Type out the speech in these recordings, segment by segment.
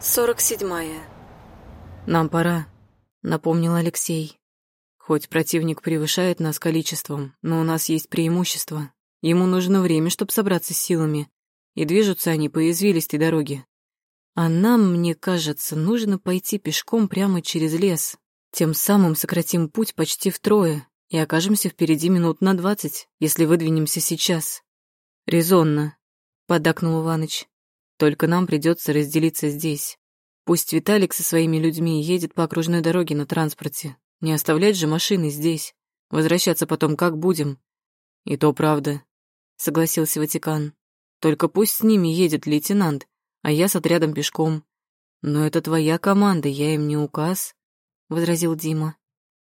Сорок седьмая. «Нам пора», — напомнил Алексей. «Хоть противник превышает нас количеством, но у нас есть преимущество. Ему нужно время, чтобы собраться с силами, и движутся они по извилистой дороге. А нам, мне кажется, нужно пойти пешком прямо через лес. Тем самым сократим путь почти втрое и окажемся впереди минут на двадцать, если выдвинемся сейчас». «Резонно», — поддакнул Иваныч. Только нам придется разделиться здесь. Пусть Виталик со своими людьми едет по окружной дороге на транспорте. Не оставлять же машины здесь. Возвращаться потом как будем. И то правда, согласился Ватикан. Только пусть с ними едет лейтенант, а я с отрядом пешком. Но это твоя команда, я им не указ, возразил Дима.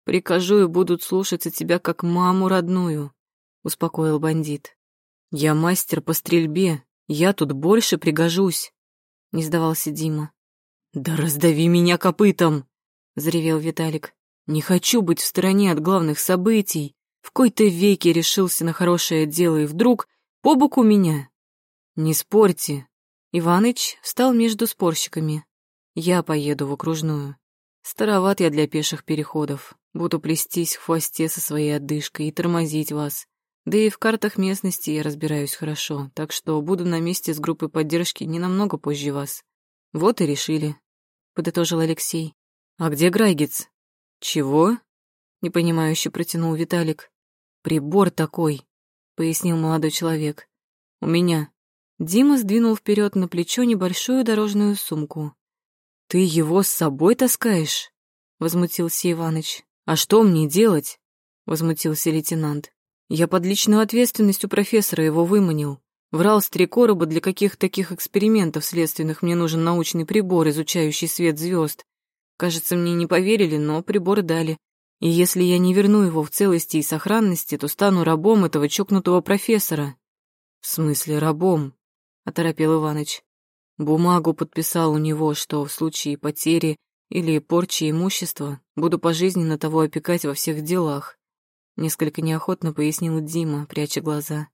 Прикажу и будут слушаться тебя как маму родную, успокоил бандит. Я мастер по стрельбе я тут больше пригожусь, не сдавался Дима. Да раздави меня копытом, заревел Виталик. Не хочу быть в стороне от главных событий. В кои-то веке решился на хорошее дело, и вдруг по боку меня. Не спорьте. Иваныч встал между спорщиками. Я поеду в окружную. Староват я для пеших переходов. Буду плестись в хвосте со своей отдышкой и тормозить вас. Да и в картах местности я разбираюсь хорошо, так что буду на месте с группой поддержки не намного позже вас. Вот и решили, подытожил Алексей. А где Грайгец? Чего? непонимающе протянул Виталик. Прибор такой, пояснил молодой человек. У меня. Дима сдвинул вперед на плечо небольшую дорожную сумку. Ты его с собой таскаешь? возмутился Иваныч. А что мне делать? возмутился лейтенант. Я под личную ответственность у профессора его выманил. Врал с три короба, для каких таких экспериментов следственных мне нужен научный прибор, изучающий свет звезд. Кажется, мне не поверили, но прибор дали. И если я не верну его в целости и сохранности, то стану рабом этого чокнутого профессора. В смысле рабом? оторопел Иваныч. Бумагу подписал у него, что в случае потери или порчи имущества буду пожизненно того опекать во всех делах. Несколько неохотно пояснил Дима, пряча глаза.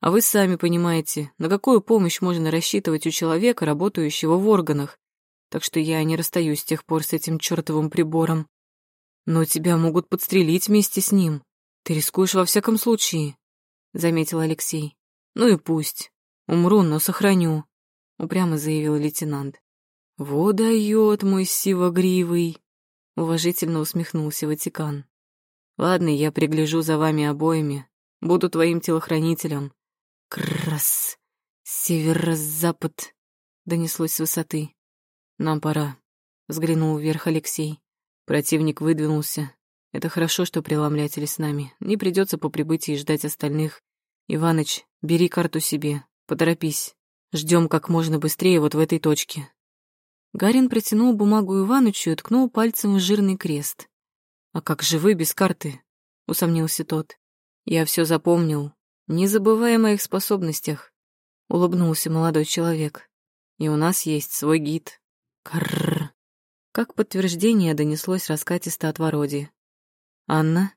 А вы сами понимаете, на какую помощь можно рассчитывать у человека, работающего в органах. Так что я не расстаюсь с тех пор с этим чертовым прибором. Но тебя могут подстрелить вместе с ним. Ты рискуешь во всяком случае, заметил Алексей. Ну и пусть. Умру, но сохраню, упрямо заявил лейтенант. Вот дает мой сивогривый, уважительно усмехнулся Ватикан. Ладно, я пригляжу за вами обоими. Буду твоим телохранителем. Крас. Северо-запад. Донеслось с высоты. Нам пора. Взглянул вверх Алексей. Противник выдвинулся. Это хорошо, что преломлятели с нами. Не придется по прибытии ждать остальных. Иваныч, бери карту себе. Поторопись. Ждем как можно быстрее вот в этой точке. Гарин протянул бумагу Иванычу и ткнул пальцем в жирный крест. «А как же вы без карты?» — усомнился тот. «Я все запомнил. Не забывай о моих способностях», — улыбнулся молодой человек. «И у нас есть свой гид». Карр. Как подтверждение донеслось раскатисто от вороди. «Анна?»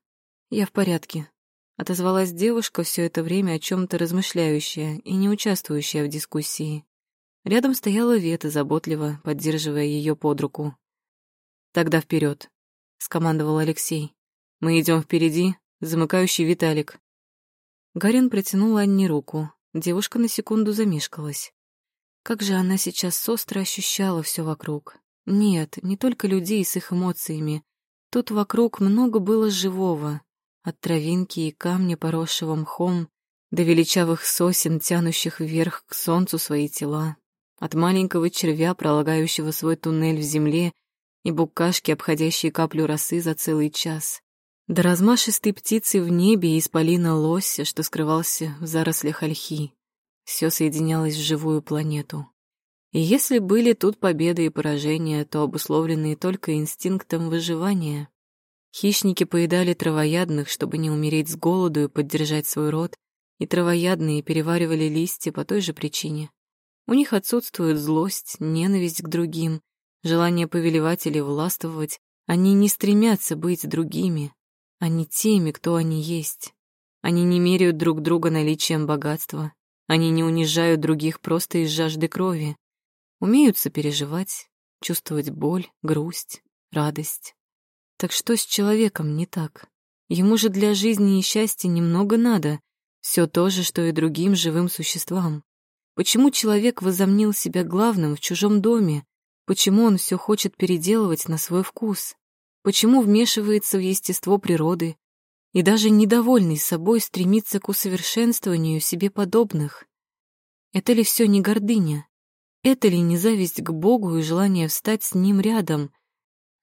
«Я в порядке», — отозвалась девушка, все это время о чем то размышляющая и не участвующая в дискуссии. Рядом стояла Вета, заботливо поддерживая ее под руку. «Тогда вперед скомандовал Алексей. Мы идем впереди, замыкающий Виталик. Гарин протянул Анне руку. Девушка на секунду замешкалась. Как же она сейчас остро ощущала все вокруг. Нет, не только людей с их эмоциями. Тут вокруг много было живого. От травинки и камня, поросшего мхом, до величавых сосен, тянущих вверх к солнцу свои тела. От маленького червя, пролагающего свой туннель в земле, и букашки, обходящие каплю росы за целый час. До размашистой птицы в небе и исполина лося, что скрывался в зарослях ольхи. Все соединялось в живую планету. И если были тут победы и поражения, то обусловленные только инстинктом выживания. Хищники поедали травоядных, чтобы не умереть с голоду и поддержать свой род, и травоядные переваривали листья по той же причине. У них отсутствует злость, ненависть к другим, желание повелевать или властвовать, они не стремятся быть другими, они теми, кто они есть. Они не меряют друг друга наличием богатства, они не унижают других просто из жажды крови, умеют сопереживать, чувствовать боль, грусть, радость. Так что с человеком не так? Ему же для жизни и счастья немного надо, все то же, что и другим живым существам. Почему человек возомнил себя главным в чужом доме? Почему он все хочет переделывать на свой вкус? Почему вмешивается в естество природы? И даже недовольный собой стремится к усовершенствованию себе подобных? Это ли все не гордыня? Это ли не зависть к Богу и желание встать с Ним рядом?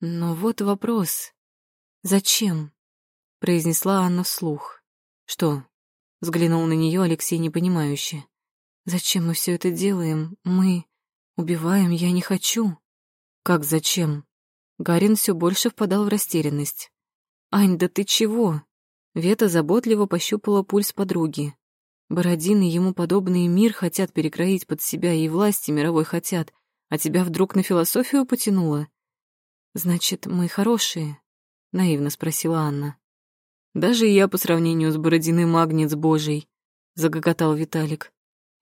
Но вот вопрос. «Зачем?» — произнесла Анна вслух. «Что?» — взглянул на нее Алексей непонимающе. «Зачем мы все это делаем? Мы убиваем, я не хочу». «Как зачем?» Гарин все больше впадал в растерянность. «Ань, да ты чего?» Вета заботливо пощупала пульс подруги. Бородин и ему подобные мир хотят перекроить под себя, и власти мировой хотят, а тебя вдруг на философию потянуло? Значит, мы хорошие? Наивно спросила Анна. Даже я по сравнению с Бородиным магнец божий, загоготал Виталик.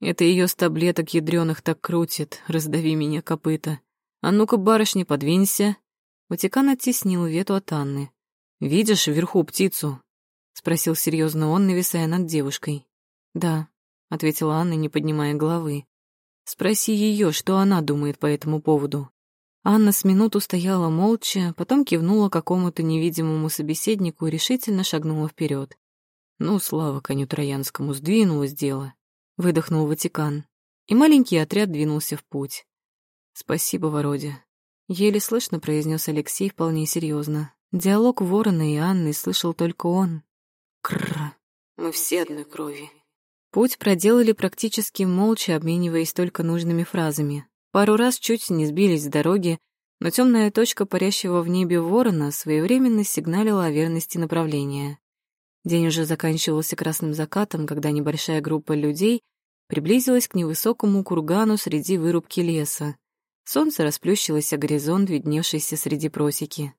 Это ее с таблеток ядрёных так крутит, раздави меня копыта. А ну-ка, барышня, подвинься. Ватикан оттеснил Вету от Анны. «Видишь вверху птицу?» — спросил серьезно он, нависая над девушкой. «Да», — ответила Анна, не поднимая головы. «Спроси ее, что она думает по этому поводу». Анна с минуту стояла молча, потом кивнула какому-то невидимому собеседнику и решительно шагнула вперед. «Ну, слава коню Троянскому, сдвинулось дело», — выдохнул Ватикан. И маленький отряд двинулся в путь. «Спасибо, Вородя», — еле слышно произнес Алексей вполне серьезно. Диалог Ворона и Анны слышал только он. «Крррр, мы все одной крови», Путь проделали практически молча, обмениваясь только нужными фразами. Пару раз чуть не сбились с дороги, но темная точка парящего в небе ворона своевременно сигналила о верности направления. День уже заканчивался красным закатом, когда небольшая группа людей приблизилась к невысокому кургану среди вырубки леса. Солнце расплющилось о горизонт, видневшийся среди просеки.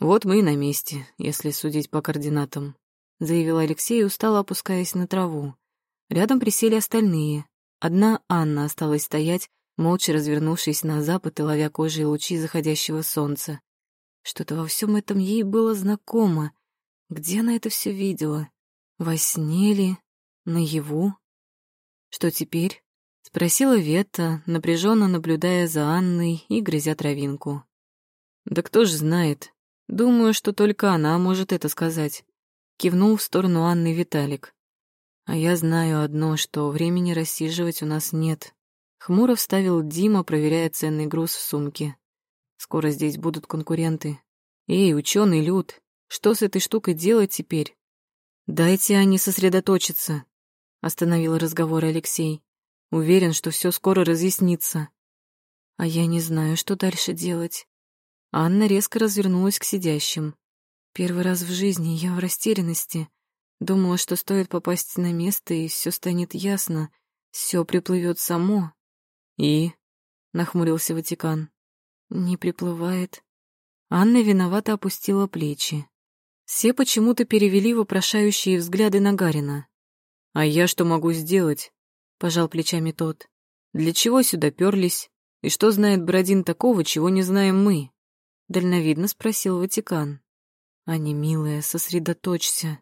«Вот мы и на месте, если судить по координатам», — заявил Алексей, устало опускаясь на траву. Рядом присели остальные. Одна Анна осталась стоять, молча развернувшись на запад и ловя кожей лучи заходящего солнца. Что-то во всем этом ей было знакомо. Где она это все видела? Во сне ли? Наяву? Что теперь? Спросила Ветта, напряженно наблюдая за Анной и грызя травинку. Да кто ж знает. Думаю, что только она может это сказать. Кивнул в сторону Анны Виталик. А я знаю одно, что времени рассиживать у нас нет. Хмуро вставил Дима, проверяя ценный груз в сумке. Скоро здесь будут конкуренты. Эй, ученый Люд, что с этой штукой делать теперь? Дайте они сосредоточиться, остановил разговор Алексей. Уверен, что все скоро разъяснится. А я не знаю, что дальше делать. Анна резко развернулась к сидящим. Первый раз в жизни я в растерянности. Думала, что стоит попасть на место, и все станет ясно, все приплывет само. И? нахмурился Ватикан. Не приплывает. Анна виновато опустила плечи. Все почему-то перевели вопрошающие взгляды на Гарина. «А я что могу сделать?» — пожал плечами тот. «Для чего сюда перлись? И что знает Бродин такого, чего не знаем мы?» Дальновидно спросил Ватикан. «Аня, милая, сосредоточься»,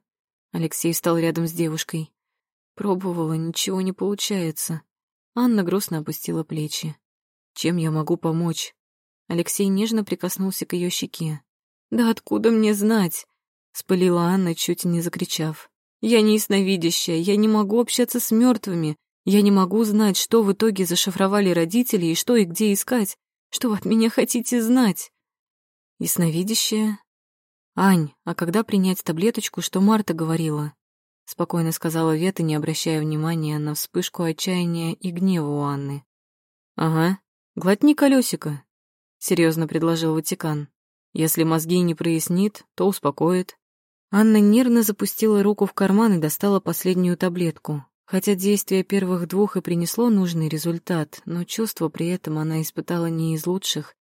Алексей встал рядом с девушкой. Пробовала, ничего не получается. Анна грустно опустила плечи. «Чем я могу помочь?» Алексей нежно прикоснулся к ее щеке. «Да откуда мне знать?» — спылила Анна, чуть не закричав. «Я не ясновидящая, я не могу общаться с мертвыми, я не могу знать, что в итоге зашифровали родители и что и где искать. Что вы от меня хотите знать?» «Ясновидящая?» «Ань, а когда принять таблеточку, что Марта говорила?» — спокойно сказала Вета, не обращая внимания на вспышку отчаяния и гнева у Анны. «Ага, глотни колесико», — серьезно предложил Ватикан. «Если мозги не прояснит, то успокоит». Анна нервно запустила руку в карман и достала последнюю таблетку. Хотя действие первых двух и принесло нужный результат, но чувство при этом она испытала не из лучших.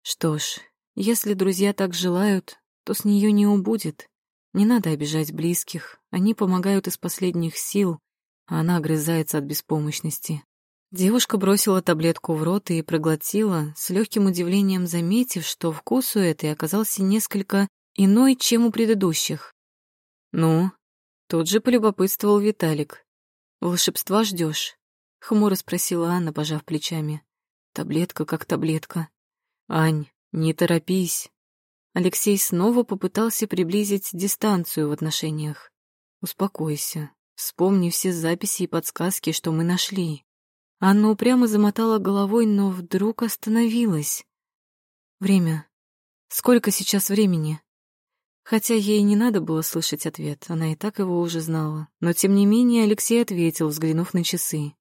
Что ж, если друзья так желают, то с нее не убудет. Не надо обижать близких, они помогают из последних сил, а она огрызается от беспомощности. Девушка бросила таблетку в рот и проглотила, с легким удивлением заметив, что вкус у этой оказался несколько иной, чем у предыдущих. «Ну?» — тут же полюбопытствовал Виталик. «Волшебства ждешь? хмуро спросила Анна, пожав плечами. «Таблетка как таблетка». «Ань, не торопись». Алексей снова попытался приблизить дистанцию в отношениях. «Успокойся, вспомни все записи и подсказки, что мы нашли». Анна упрямо замотала головой, но вдруг остановилась. Время. Сколько сейчас времени? Хотя ей не надо было слышать ответ, она и так его уже знала. Но тем не менее Алексей ответил, взглянув на часы.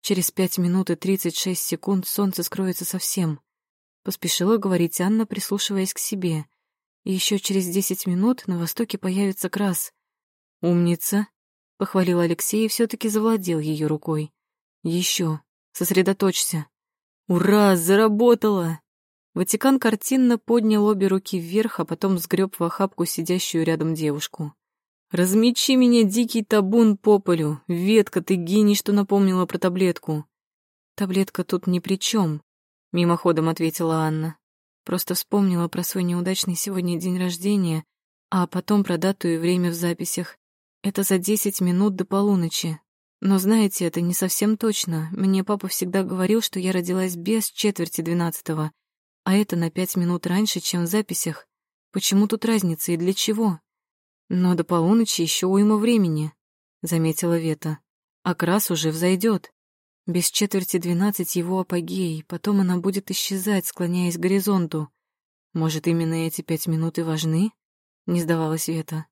Через пять минут и тридцать шесть секунд солнце скроется совсем. Поспешила говорить Анна, прислушиваясь к себе. И еще через десять минут на востоке появится крас. «Умница!» — похвалил Алексей и все таки завладел ее рукой. Еще. Сосредоточься. Ура, заработало! Ватикан картинно поднял обе руки вверх, а потом сгреб в охапку сидящую рядом девушку. «Размечи меня, дикий табун по полю! Ветка, ты гений, что напомнила про таблетку!» «Таблетка тут ни при чем», — мимоходом ответила Анна. Просто вспомнила про свой неудачный сегодня день рождения, а потом про дату и время в записях. Это за десять минут до полуночи. Но знаете, это не совсем точно. Мне папа всегда говорил, что я родилась без четверти двенадцатого, а это на пять минут раньше, чем в записях. Почему тут разница и для чего? Но до полуночи еще уйма времени, заметила Вета. А крас уже взойдет. Без четверти двенадцать его апогей, потом она будет исчезать, склоняясь к горизонту. Может, именно эти пять минут и важны? Не сдавалась Вета.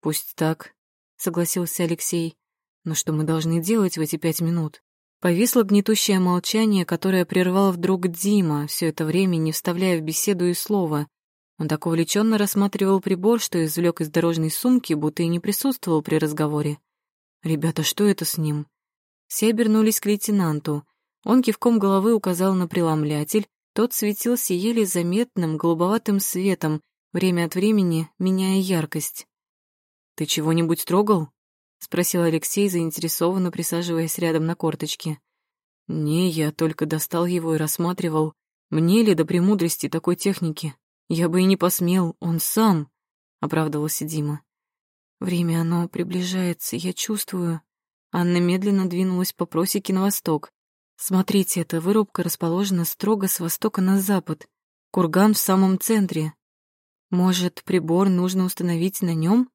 Пусть так, согласился Алексей. Но что мы должны делать в эти пять минут? Повисло гнетущее молчание, которое прервал вдруг Дима, все это время не вставляя в беседу и слова. Он так увлеченно рассматривал прибор, что извлек из дорожной сумки, будто и не присутствовал при разговоре. «Ребята, что это с ним?» Все обернулись к лейтенанту. Он кивком головы указал на преломлятель, тот светился еле заметным голубоватым светом, время от времени меняя яркость. «Ты чего-нибудь трогал?» — спросил Алексей, заинтересованно присаживаясь рядом на корточке. «Не, я только достал его и рассматривал. Мне ли до премудрости такой техники? Я бы и не посмел, он сам», — оправдывался Дима. «Время оно приближается, я чувствую». Анна медленно двинулась по просеке на восток. «Смотрите, эта вырубка расположена строго с востока на запад. Курган в самом центре. Может, прибор нужно установить на нем?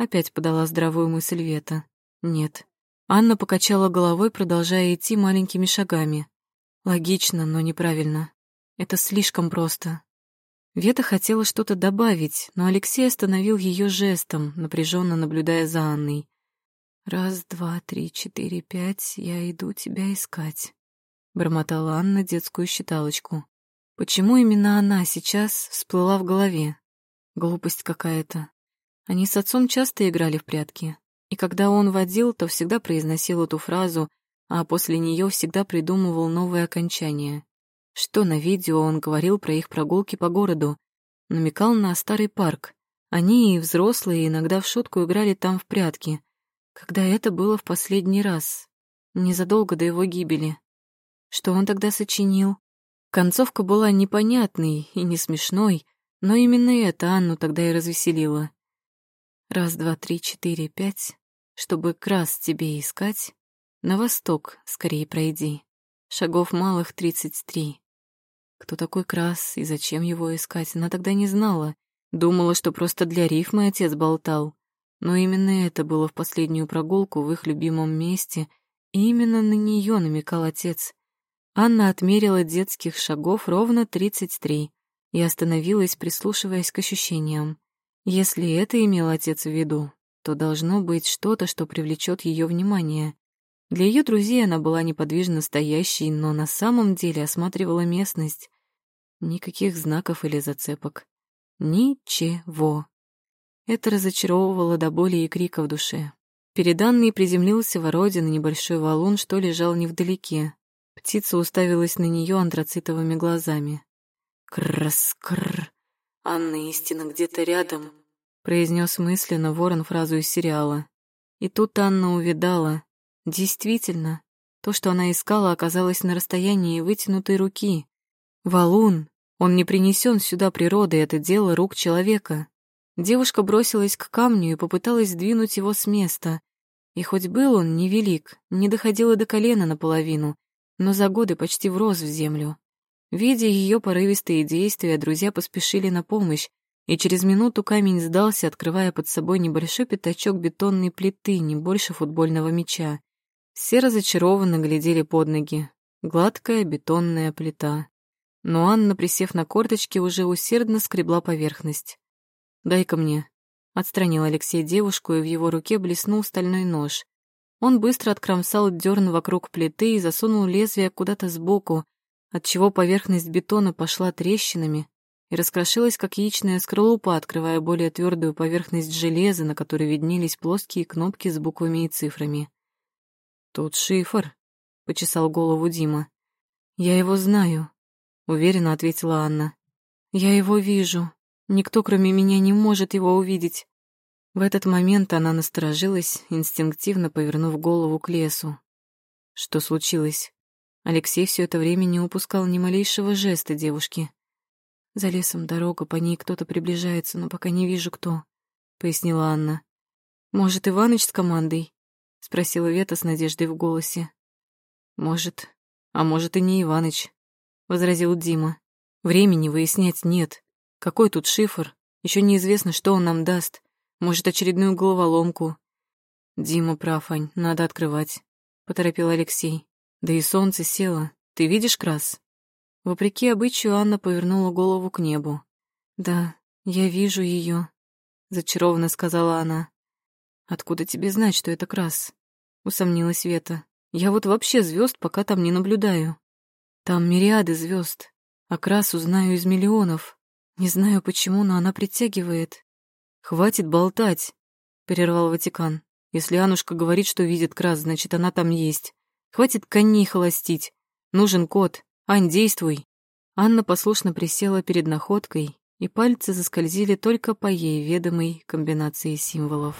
Опять подала здравую мысль Вета. Нет. Анна покачала головой, продолжая идти маленькими шагами. Логично, но неправильно. Это слишком просто. Вета хотела что-то добавить, но Алексей остановил ее жестом, напряженно наблюдая за Анной. «Раз, два, три, четыре, пять, я иду тебя искать», — бормотала Анна детскую считалочку. Почему именно она сейчас всплыла в голове? Глупость какая-то. Они с отцом часто играли в прятки, и когда он водил, то всегда произносил эту фразу, а после нее всегда придумывал новое окончание. Что на видео он говорил про их прогулки по городу, намекал на старый парк. Они и взрослые иногда в шутку играли там в прятки, когда это было в последний раз, незадолго до его гибели. Что он тогда сочинил? Концовка была непонятной и не смешной, но именно это Анну тогда и развеселило. Раз, два, три, четыре, пять. Чтобы крас тебе искать, на восток скорее пройди. Шагов малых тридцать три. Кто такой крас и зачем его искать, она тогда не знала. Думала, что просто для рифмы отец болтал. Но именно это было в последнюю прогулку в их любимом месте, и именно на нее намекал отец. Анна отмерила детских шагов ровно тридцать три и остановилась, прислушиваясь к ощущениям. Если это имел отец в виду, то должно быть что-то, что привлечет ее внимание. Для ее друзей она была неподвижно стоящей, но на самом деле осматривала местность. Никаких знаков или зацепок. Ничего. Это разочаровывало до боли и крика в душе. Перед Анной приземлился Вородин на небольшой валун, что лежал невдалеке. Птица уставилась на нее антрацитовыми глазами. Крс-крр. «Анна истина где-то рядом», — произнес мысленно ворон фразу из сериала. И тут Анна увидала. Действительно, То, что она искала, оказалось на расстоянии вытянутой руки. Валун! Он не принесен сюда природой, это дело рук человека. Девушка бросилась к камню и попыталась сдвинуть его с места. И хоть был он невелик, не доходило до колена наполовину, но за годы почти врос в землю. Видя ее порывистые действия, друзья поспешили на помощь, и через минуту камень сдался, открывая под собой небольшой пятачок бетонной плиты, не больше футбольного мяча. Все разочарованно глядели под ноги. Гладкая бетонная плита. Но Анна, присев на корточки, уже усердно скребла поверхность. «Дай-ка мне». Отстранил Алексей девушку, и в его руке блеснул стальной нож. Он быстро откромсал дерн вокруг плиты и засунул лезвие куда-то сбоку, отчего поверхность бетона пошла трещинами и раскрошилась, как яичная скорлупа, открывая более твердую поверхность железа, на которой виднелись плоские кнопки с буквами и цифрами. «Тут шифр», — почесал голову Дима. «Я его знаю», — уверенно ответила Анна. «Я его вижу. Никто, кроме меня, не может его увидеть. В этот момент она насторожилась, инстинктивно повернув голову к лесу. Что случилось? Алексей все это время не упускал ни малейшего жеста девушки. «За лесом дорога, по ней кто-то приближается, но пока не вижу, кто», — пояснила Анна. «Может, Иваныч с командой?» — спросила Вета с надеждой в голосе. «Может, а может и не Иваныч», — возразил Дима. «Времени выяснять нет. Какой тут шифр? Еще неизвестно, что он нам даст. Может, очередную головоломку. Дима прав, Ань, надо открывать, поторопил Алексей. Да и солнце село. Ты видишь крас? Вопреки обычаю, Анна повернула голову к небу. Да, я вижу ее, зачарованно сказала она. Откуда тебе знать, что это крас? усомнилась Вета. Я вот вообще звезд пока там не наблюдаю. Там мириады звезд, а крас узнаю из миллионов. Не знаю почему, но она притягивает. Хватит болтать, перервал Ватикан. Если Анушка говорит, что видит крас, значит, она там есть. Хватит коней холостить. Нужен кот. Ань, действуй. Анна послушно присела перед находкой, и пальцы заскользили только по ей ведомой комбинации символов.